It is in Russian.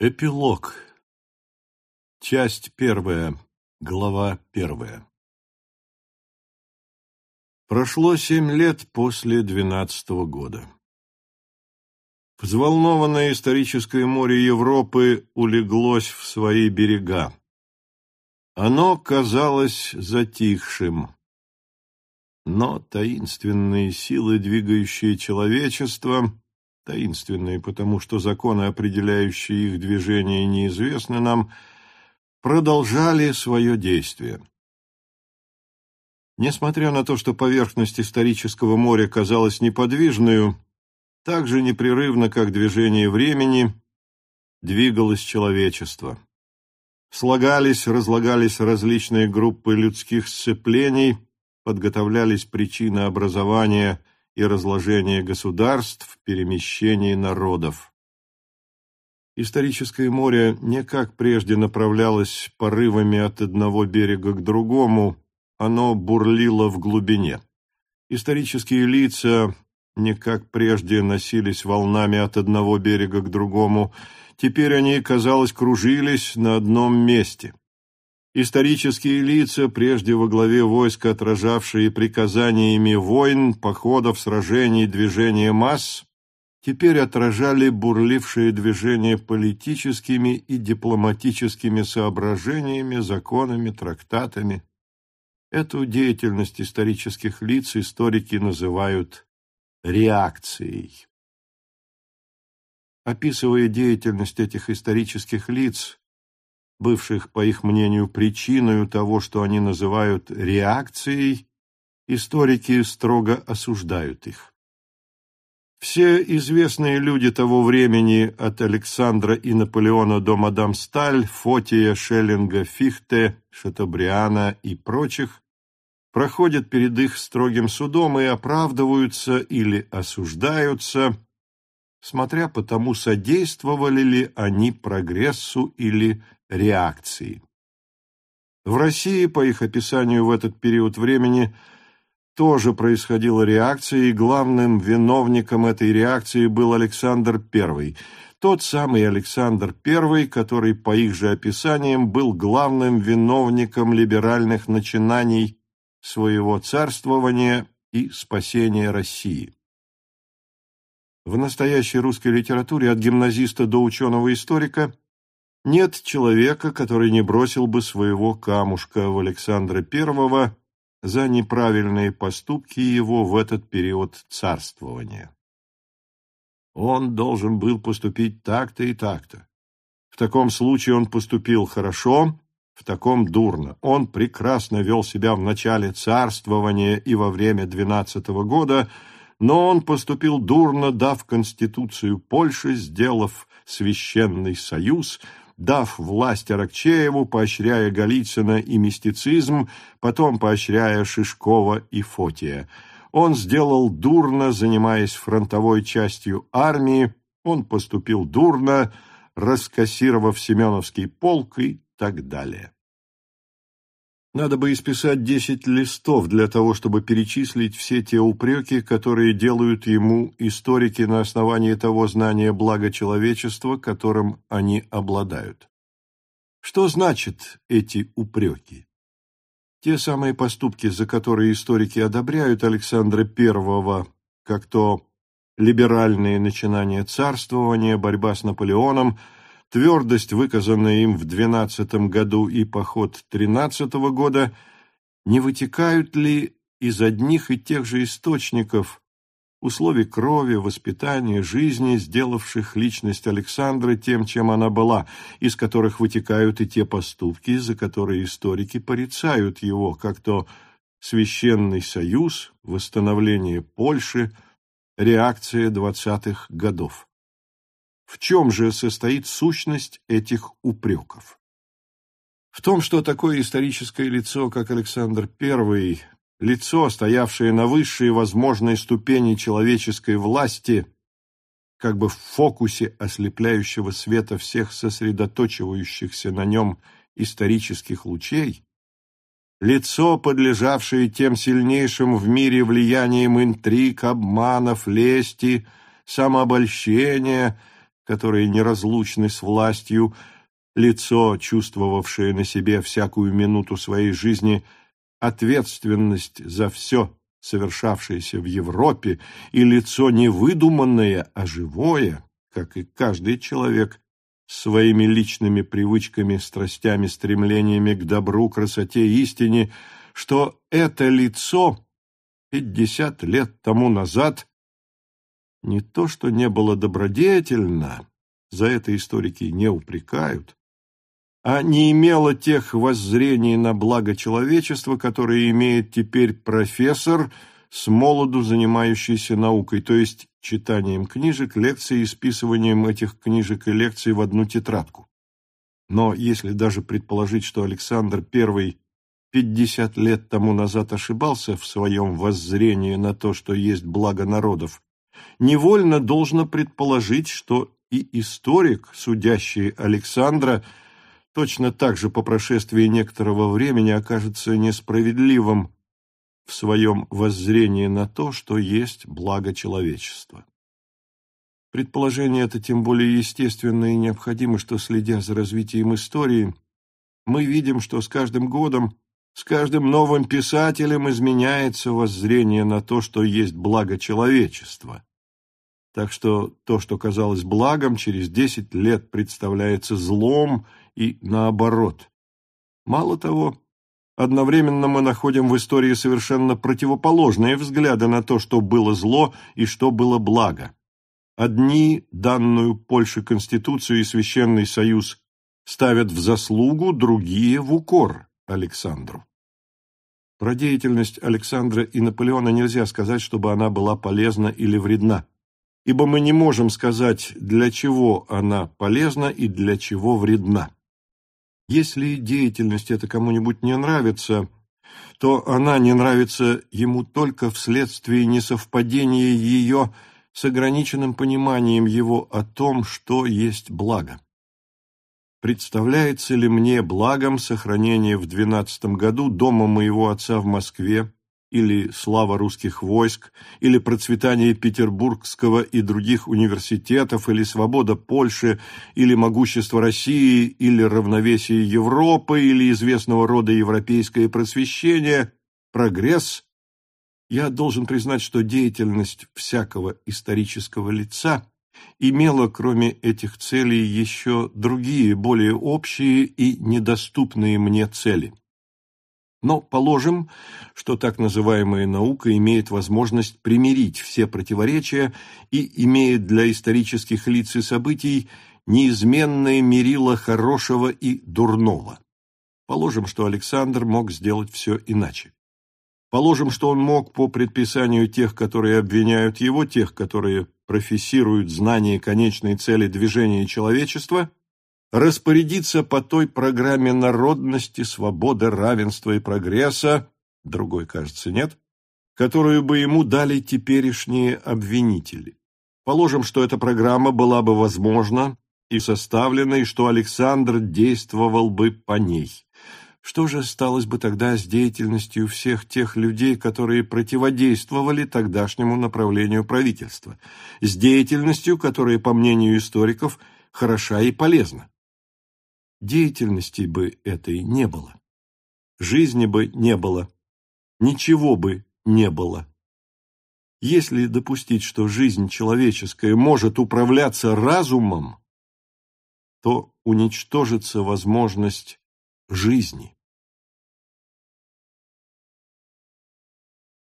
Эпилог. Часть первая. Глава первая. Прошло семь лет после двенадцатого года. Взволнованное историческое море Европы улеглось в свои берега. Оно казалось затихшим, но таинственные силы, двигающие человечество, таинственные, потому что законы, определяющие их движение, неизвестны нам, продолжали свое действие. Несмотря на то, что поверхность исторического моря казалась неподвижной, так же непрерывно, как движение времени, двигалось человечество. Слагались, разлагались различные группы людских сцеплений, подготовлялись причины образования – и разложение государств, перемещение народов. Историческое море не как прежде направлялось порывами от одного берега к другому, оно бурлило в глубине. Исторические лица не как прежде носились волнами от одного берега к другому, теперь они, казалось, кружились на одном месте. Исторические лица, прежде во главе войска, отражавшие приказаниями войн, походов, сражений, движения масс, теперь отражали бурлившие движения политическими и дипломатическими соображениями, законами, трактатами. Эту деятельность исторических лиц историки называют реакцией. Описывая деятельность этих исторических лиц, бывших, по их мнению, причиной того, что они называют реакцией, историки строго осуждают их. Все известные люди того времени, от Александра и Наполеона до мадам Сталь, Фотия, Шеллинга, Фихте, Шатобриана и прочих, проходят перед их строгим судом и оправдываются или осуждаются, смотря по тому, содействовали ли они прогрессу или реакции. В России, по их описанию в этот период времени, тоже происходила реакция, и главным виновником этой реакции был Александр I, тот самый Александр I, который, по их же описаниям, был главным виновником либеральных начинаний своего царствования и спасения России. В настоящей русской литературе от гимназиста до ученого-историка – нет человека, который не бросил бы своего камушка в Александра I за неправильные поступки его в этот период царствования. Он должен был поступить так-то и так-то. В таком случае он поступил хорошо, в таком дурно. Он прекрасно вел себя в начале царствования и во время двенадцатого года, но он поступил дурно, дав Конституцию Польши, сделав Священный Союз – дав власть Аракчееву, поощряя Голицына и мистицизм, потом поощряя Шишкова и Фотия. Он сделал дурно, занимаясь фронтовой частью армии, он поступил дурно, раскассировав Семеновский полк и так далее. Надо бы исписать десять листов для того, чтобы перечислить все те упреки, которые делают ему историки на основании того знания блага человечества, которым они обладают. Что значат эти упреки? Те самые поступки, за которые историки одобряют Александра I, как то либеральные начинания царствования, борьба с Наполеоном – твердость, выказанная им в двенадцатом году и поход тринадцатого года, не вытекают ли из одних и тех же источников условий крови, воспитания, жизни, сделавших личность Александра тем, чем она была, из которых вытекают и те поступки, за которые историки порицают его, как то Священный Союз, восстановление Польши, реакция двадцатых годов. В чем же состоит сущность этих упреков? В том, что такое историческое лицо, как Александр I, лицо, стоявшее на высшей возможной ступени человеческой власти, как бы в фокусе ослепляющего света всех сосредоточивающихся на нем исторических лучей, лицо, подлежавшее тем сильнейшим в мире влиянием интриг, обманов, лести, самообольщения – которые неразлучны с властью, лицо, чувствовавшее на себе всякую минуту своей жизни ответственность за все, совершавшееся в Европе, и лицо не выдуманное, а живое, как и каждый человек, своими личными привычками, страстями, стремлениями к добру, красоте, истине, что это лицо пятьдесят лет тому назад не то, что не было добродетельно, за это историки не упрекают, а не имело тех воззрений на благо человечества, которые имеет теперь профессор, с молоду занимающийся наукой, то есть читанием книжек, лекций и списыванием этих книжек и лекций в одну тетрадку. Но если даже предположить, что Александр I пятьдесят лет тому назад ошибался в своем воззрении на то, что есть благо народов, невольно должно предположить, что и историк, судящий Александра, точно так же по прошествии некоторого времени окажется несправедливым в своем воззрении на то, что есть благо человечества. Предположение это тем более естественно и необходимо, что, следя за развитием истории, мы видим, что с каждым годом, с каждым новым писателем изменяется воззрение на то, что есть благо человечества. Так что то, что казалось благом, через десять лет представляется злом и наоборот. Мало того, Одновременно мы находим в истории совершенно противоположные взгляды на то, что было зло и что было благо. Одни данную Польше Конституцию и Священный Союз ставят в заслугу, другие – в укор Александру. Про деятельность Александра и Наполеона нельзя сказать, чтобы она была полезна или вредна, ибо мы не можем сказать, для чего она полезна и для чего вредна. Если деятельность эта кому-нибудь не нравится, то она не нравится ему только вследствие несовпадения ее с ограниченным пониманием его о том, что есть благо. Представляется ли мне благом сохранение в двенадцатом году дома моего отца в Москве, или слава русских войск, или процветание Петербургского и других университетов, или свобода Польши, или могущество России, или равновесие Европы, или известного рода европейское просвещение, прогресс, я должен признать, что деятельность всякого исторического лица имела, кроме этих целей, еще другие, более общие и недоступные мне цели. Но положим, что так называемая наука имеет возможность примирить все противоречия и имеет для исторических лиц и событий неизменное мерило хорошего и дурного. Положим, что Александр мог сделать все иначе. Положим, что он мог по предписанию тех, которые обвиняют его, тех, которые профессируют знание конечной цели движения человечества, распорядиться по той программе народности, свободы, равенства и прогресса, другой, кажется, нет, которую бы ему дали теперешние обвинители. Положим, что эта программа была бы возможна и составлена, и что Александр действовал бы по ней. Что же сталось бы тогда с деятельностью всех тех людей, которые противодействовали тогдашнему направлению правительства, с деятельностью, которая, по мнению историков, хороша и полезна? Деятельности бы этой не было. Жизни бы не было, ничего бы не было. Если допустить, что жизнь человеческая может управляться разумом, то уничтожится возможность жизни.